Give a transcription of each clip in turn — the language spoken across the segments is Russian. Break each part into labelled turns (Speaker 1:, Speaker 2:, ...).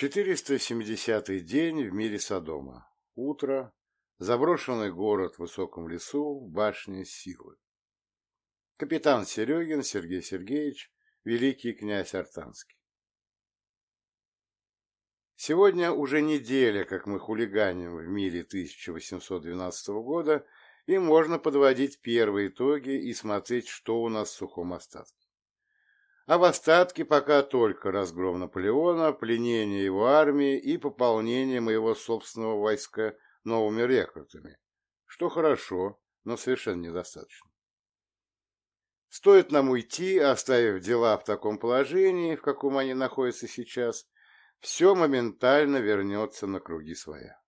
Speaker 1: 470-й день в мире Содома. Утро. Заброшенный город в высоком лесу, башня силы. Капитан Серегин Сергей Сергеевич, великий князь Артанский. Сегодня уже неделя, как мы хулиганим в мире 1812 года, и можно подводить первые итоги и смотреть, что у нас в сухом остатке. А в остатке пока только разгром Наполеона, пленение его армии и пополнение моего собственного войска новыми рекрутами, что хорошо, но совершенно недостаточно. Стоит нам уйти, оставив дела в таком положении, в каком они находятся сейчас, все моментально вернется на круги своя.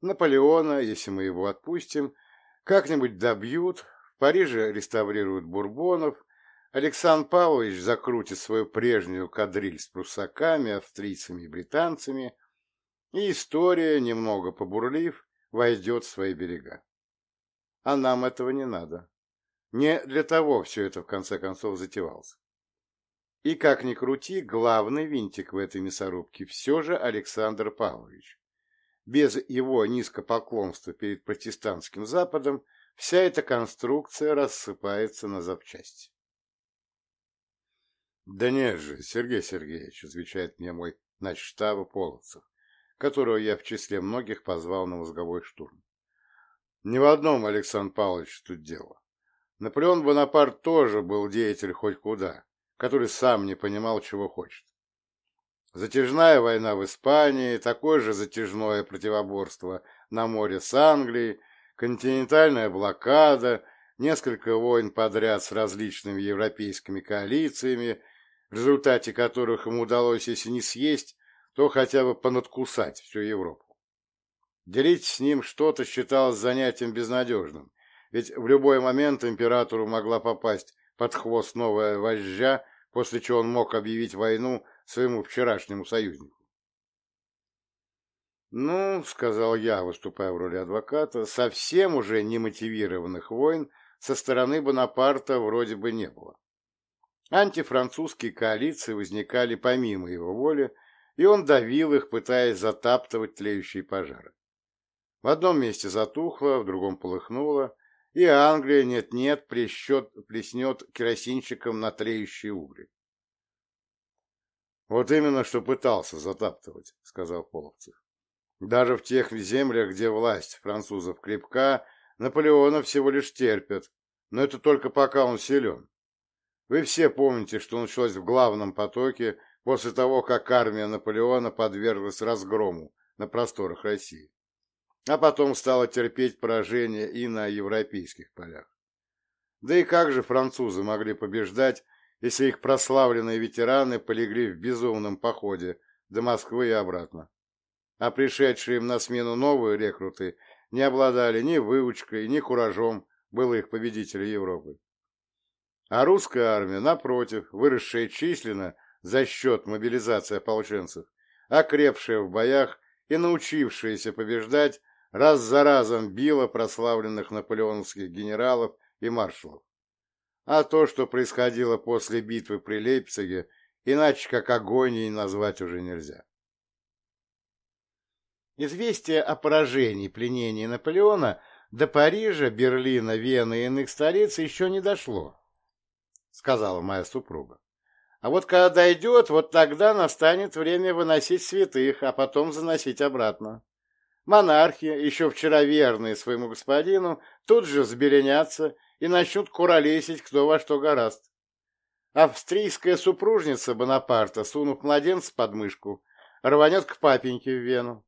Speaker 1: Наполеона, если мы его отпустим, как-нибудь добьют, в Париже реставрируют бурбонов, Александр Павлович закрутит свою прежнюю кадриль с прусаками, австрийцами и британцами, и история, немного побурлив, войдет в свои берега. А нам этого не надо. Не для того все это в конце концов затевалось. И как ни крути, главный винтик в этой мясорубке все же Александр Павлович. Без его низкопоклонства перед протестантским Западом вся эта конструкция рассыпается на запчасти. Да нет же, Сергей Сергеевич, отвечает мне мой начштаба Половцев, которого я в числе многих позвал на мозговой штурм. Ни в одном, Александр Павлович, тут дело. Наполеон Бонапарт тоже был деятель хоть куда, который сам не понимал, чего хочет. Затяжная война в Испании, такое же затяжное противоборство на море с Англией, континентальная блокада, несколько войн подряд с различными европейскими коалициями, в результате которых ему удалось, если не съесть, то хотя бы понадкусать всю Европу. Делить с ним что-то считалось занятием безнадежным, ведь в любой момент императору могла попасть под хвост новая вожжа, после чего он мог объявить войну своему вчерашнему союзнику. «Ну, — сказал я, выступая в роли адвоката, — совсем уже немотивированных войн со стороны Бонапарта вроде бы не было. Антифранцузские коалиции возникали помимо его воли, и он давил их, пытаясь затаптывать тлеющие пожары. В одном месте затухло, в другом полыхнуло, и Англия нет-нет плеснет керосинчиком на тлеющие угли. «Вот именно, что пытался затаптывать», — сказал Половцев. «Даже в тех землях, где власть французов крепка, Наполеона всего лишь терпят, но это только пока он силен. Вы все помните, что началось в главном потоке после того, как армия Наполеона подверглась разгрому на просторах России, а потом стала терпеть поражение и на европейских полях. Да и как же французы могли побеждать, если их прославленные ветераны полегли в безумном походе до Москвы и обратно, а пришедшие им на смену новые рекруты не обладали ни выучкой, ни куражом былых победителей Европы. А русская армия, напротив, выросшая численно за счет мобилизации ополченцев, окрепшая в боях и научившаяся побеждать, раз за разом била прославленных наполеоновских генералов и маршалов. А то, что происходило после битвы при Лейпциге, иначе как агонией назвать уже нельзя. Известие о поражении и пленении Наполеона до Парижа, Берлина, Вены и иных столиц еще не дошло. — сказала моя супруга. «А вот когда дойдет, вот тогда настанет время выносить святых, а потом заносить обратно. Монархи, еще вчера верные своему господину, тут же взбеленятся и начнут куролесить кто во что гораст. Австрийская супружница Бонапарта, сунув младенца под мышку, рванет к папеньке в Вену.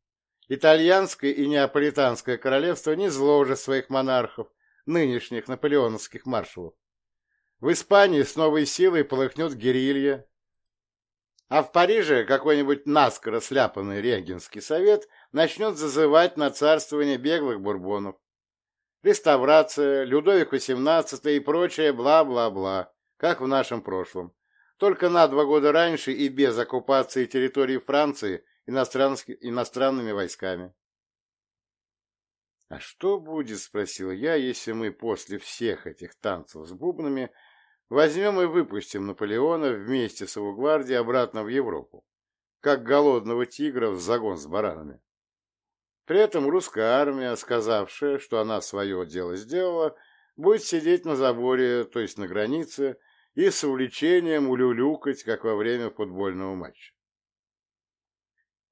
Speaker 1: Итальянское и неаполитанское королевство не уже своих монархов, нынешних наполеоновских маршалов. В Испании с новой силой полыхнет герилья. А в Париже какой-нибудь наскоро сляпанный регенский совет начнет зазывать на царствование беглых бурбонов. Реставрация, Людовик XVIII и прочее бла-бла-бла, как в нашем прошлом. Только на два года раньше и без оккупации территории Франции иностранными войсками. «А что будет, — спросил я, — если мы после всех этих танцев с бубнами Возьмем и выпустим Наполеона вместе с его гвардией обратно в Европу. как голодного тигра в загон с баранами. При этом русская армия, сказавшая, что она свое дело сделала, будет сидеть на заборе, то есть на границе, и с увлечением улюлюкать, как во время футбольного матча.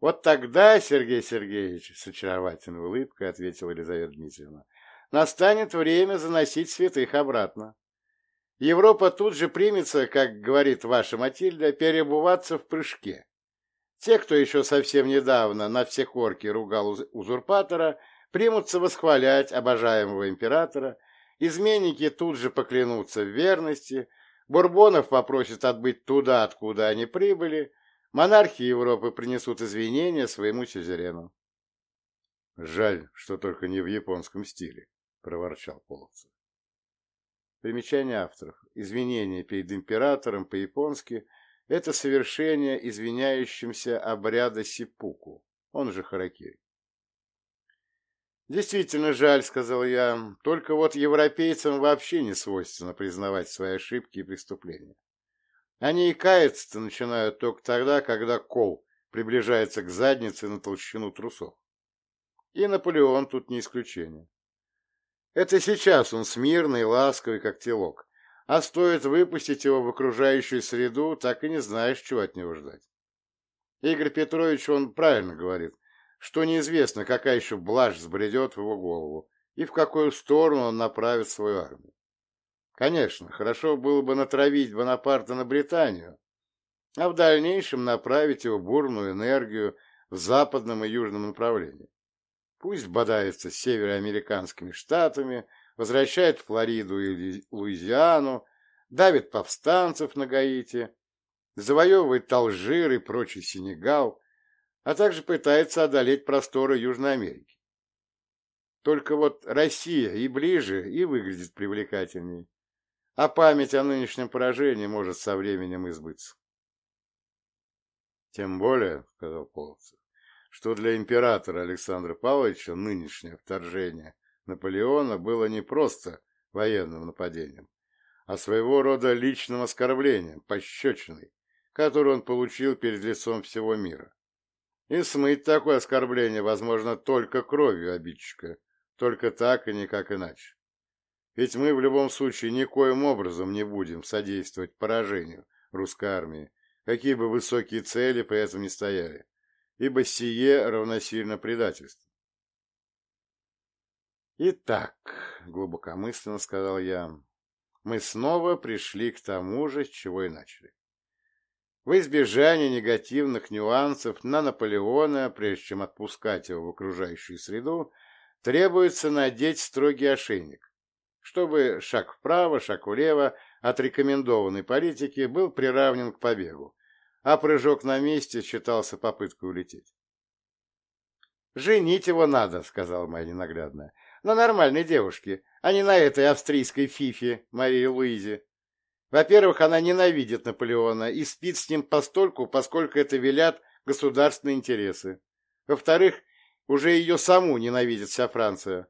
Speaker 1: Вот тогда, Сергей Сергеевич, с очаровательной улыбкой ответила Елизавета Дмитриевна, настанет время заносить святых обратно. Европа тут же примется, как говорит ваша Матильда, перебываться в прыжке. Те, кто еще совсем недавно на все корки ругал узурпатора, примутся восхвалять обожаемого императора, изменники тут же поклянутся в верности, Бурбонов попросят отбыть туда, откуда они прибыли, Монархи Европы принесут извинения своему сюзерену. — Жаль, что только не в японском стиле, — проворчал Половцев. Примечание авторов. Извинения перед императором по-японски – это совершение извиняющимся обряда сипуку, он же харакири. «Действительно жаль», — сказал я, — «только вот европейцам вообще не свойственно признавать свои ошибки и преступления. Они и каяться-то начинают только тогда, когда кол приближается к заднице на толщину трусов. И Наполеон тут не исключение. Это сейчас он смирный, ласковый, как телок, а стоит выпустить его в окружающую среду, так и не знаешь, чего от него ждать. Игорь Петрович, он правильно говорит, что неизвестно, какая еще блажь сбредет в его голову и в какую сторону он направит свою армию. Конечно, хорошо было бы натравить Бонапарта на Британию, а в дальнейшем направить его бурную энергию в западном и южном направлении. Пусть бодается с североамериканскими штатами, возвращает Флориду и Луизиану, давит повстанцев на Гаити, завоевывает Алжир и прочий Сенегал, а также пытается одолеть просторы Южной Америки. Только вот Россия и ближе, и выглядит привлекательней а память о нынешнем поражении может со временем избыться. Тем более, — сказал Половцев, — что для императора Александра Павловича нынешнее вторжение Наполеона было не просто военным нападением, а своего рода личным оскорблением, пощечиной, которую он получил перед лицом всего мира. И смыть такое оскорбление возможно только кровью обидчика, только так и никак иначе. Ведь мы в любом случае никоим образом не будем содействовать поражению русской армии, какие бы высокие цели при этом ни стояли, ибо сие равносильно предательству. «Итак», — глубокомысленно сказал я, — «мы снова пришли к тому же, с чего и начали. В избежание негативных нюансов на Наполеона, прежде чем отпускать его в окружающую среду, требуется надеть строгий ошейник, чтобы шаг вправо, шаг влево от рекомендованной политики был приравнен к побегу, а прыжок на месте считался попыткой улететь. «Женить его надо», — сказала моя ненаглядная, — «на нормальной девушке, а не на этой австрийской фифе Марии Луизе. Во-первых, она ненавидит Наполеона и спит с ним постольку, поскольку это велят государственные интересы. Во-вторых, уже ее саму ненавидит вся Франция.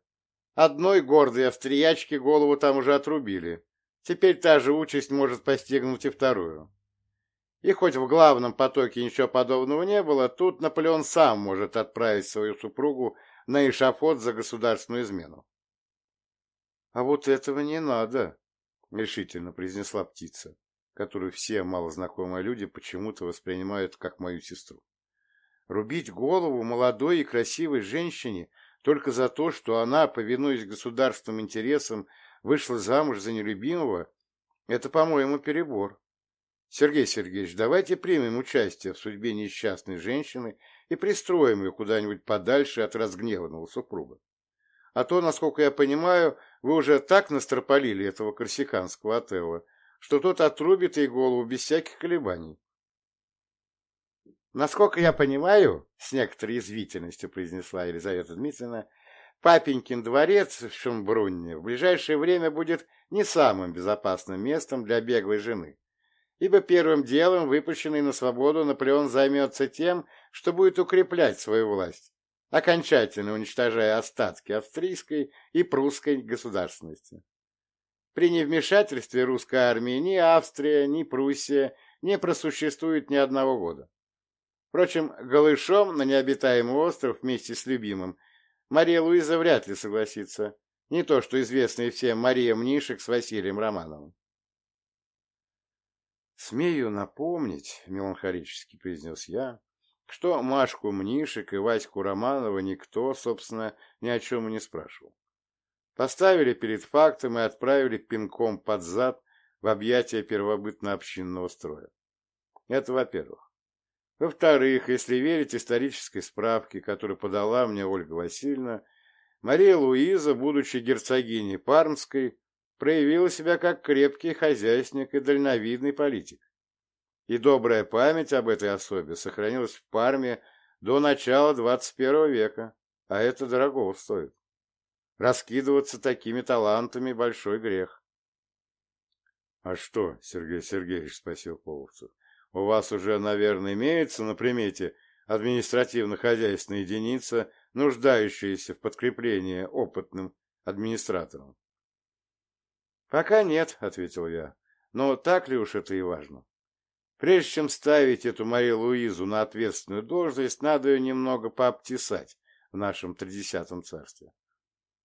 Speaker 1: Одной гордой австриячке голову там уже отрубили. Теперь та же участь может постигнуть и вторую. И хоть в главном потоке ничего подобного не было, тут Наполеон сам может отправить свою супругу на эшафот за государственную измену. — А вот этого не надо, — решительно произнесла птица, которую все малознакомые люди почему-то воспринимают как мою сестру. Рубить голову молодой и красивой женщине только за то, что она, повинуясь государственным интересам, вышла замуж за нелюбимого, это, по-моему, перебор. Сергей Сергеевич, давайте примем участие в судьбе несчастной женщины и пристроим ее куда-нибудь подальше от разгневанного супруга. А то, насколько я понимаю, вы уже так настропалили этого корсиканского отелла, что тот отрубит ей голову без всяких колебаний. Насколько я понимаю, с некоторой язвительностью произнесла Елизавета Дмитриевна, папенькин дворец в Шумбрунне в ближайшее время будет не самым безопасным местом для беглой жены, ибо первым делом выпущенный на свободу Наполеон займется тем, что будет укреплять свою власть, окончательно уничтожая остатки австрийской и прусской государственности. При невмешательстве русской армии ни Австрия, ни Пруссия не просуществуют ни одного года. Впрочем, голышом на необитаемый остров вместе с любимым Мария Луиза вряд ли согласится. Не то, что известная всем Мария Мнишек с Василием Романовым. «Смею напомнить», — меланхолически произнес я, что Машку Мнишек и Ваську Романова никто, собственно, ни о чем и не спрашивал. Поставили перед фактом и отправили пинком под зад в объятия первобытно-общинного строя. Это во-первых. Во-вторых, если верить исторической справке, которую подала мне Ольга Васильевна, Мария Луиза, будучи герцогиней Пармской, проявила себя как крепкий хозяйственник и дальновидный политик и добрая память об этой особе сохранилась в Парме до начала 21 века, а это дорого стоит. Раскидываться такими талантами – большой грех. — А что, Сергей Сергеевич, — спросил Половцев, — у вас уже, наверное, имеется на примете административно-хозяйственная единица, нуждающаяся в подкреплении опытным администратором? — Пока нет, — ответил я, — но так ли уж это и важно? Прежде чем ставить эту Марию Луизу на ответственную должность, надо ее немного пообтесать в нашем тридесятом царстве,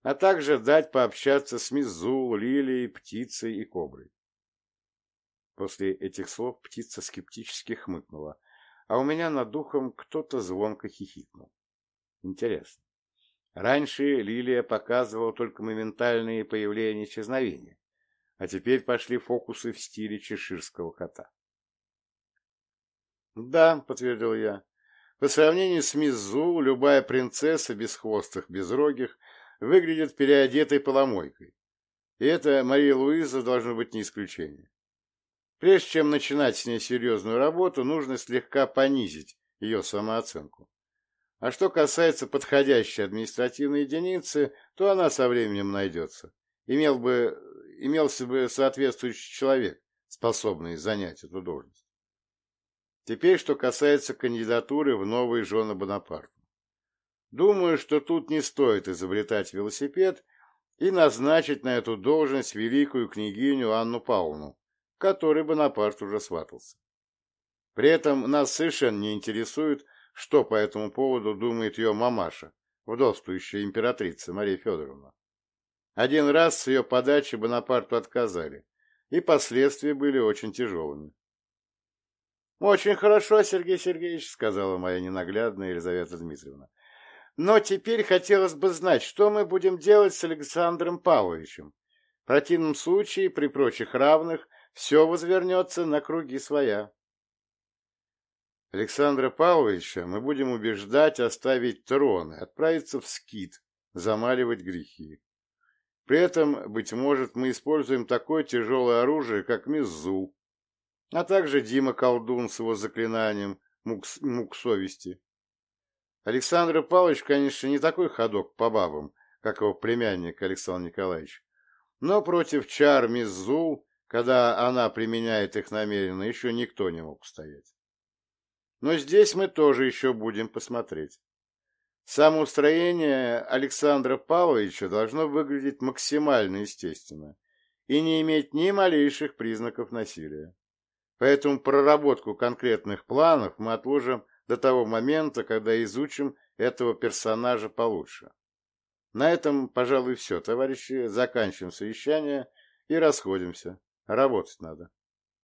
Speaker 1: а также дать пообщаться с Мизул, Лилией, Птицей и Коброй. После этих слов птица скептически хмыкнула, а у меня над духом кто-то звонко хихикнул. Интересно. Раньше Лилия показывала только моментальные появления исчезновения, а теперь пошли фокусы в стиле чеширского кота. Да, подтвердил я. По сравнению с Мизу, любая принцесса без хвостых, безрогих выглядит переодетой поломойкой. И это Мария Луиза должно быть не исключение. Прежде чем начинать с ней серьезную работу, нужно слегка понизить ее самооценку. А что касается подходящей административной единицы, то она со временем найдется. Имел бы, имелся бы соответствующий человек, способный занять эту должность. Теперь, что касается кандидатуры в новые жены Бонапарта. Думаю, что тут не стоит изобретать велосипед и назначить на эту должность великую княгиню Анну Павловну, которой Бонапарт уже сватался. При этом нас совершенно не интересует, что по этому поводу думает ее мамаша, вдовствующая императрица Мария Федоровна. Один раз с ее подачи Бонапарту отказали, и последствия были очень тяжелыми. Очень хорошо, Сергей Сергеевич, сказала моя ненаглядная Елизавета Дмитриевна. Но теперь хотелось бы знать, что мы будем делать с Александром Павловичем. В противном случае, при прочих равных, все возвернется на круги своя. Александра Павловича мы будем убеждать оставить трон и отправиться в скит, замаливать грехи. При этом, быть может, мы используем такое тяжелое оружие, как Миззул, а также Дима Колдун с его заклинанием «Мук, мук совести». Александр Павлович, конечно, не такой ходок по бабам, как его племянник Александр Николаевич, но против чар Миззул, когда она применяет их намеренно, еще никто не мог устоять. Но здесь мы тоже еще будем посмотреть. Самоустроение Александра Павловича должно выглядеть максимально естественно и не иметь ни малейших признаков насилия. Поэтому проработку конкретных планов мы отложим до того момента, когда изучим этого персонажа получше. На этом, пожалуй, все, товарищи. Заканчиваем совещание и расходимся. Работать надо.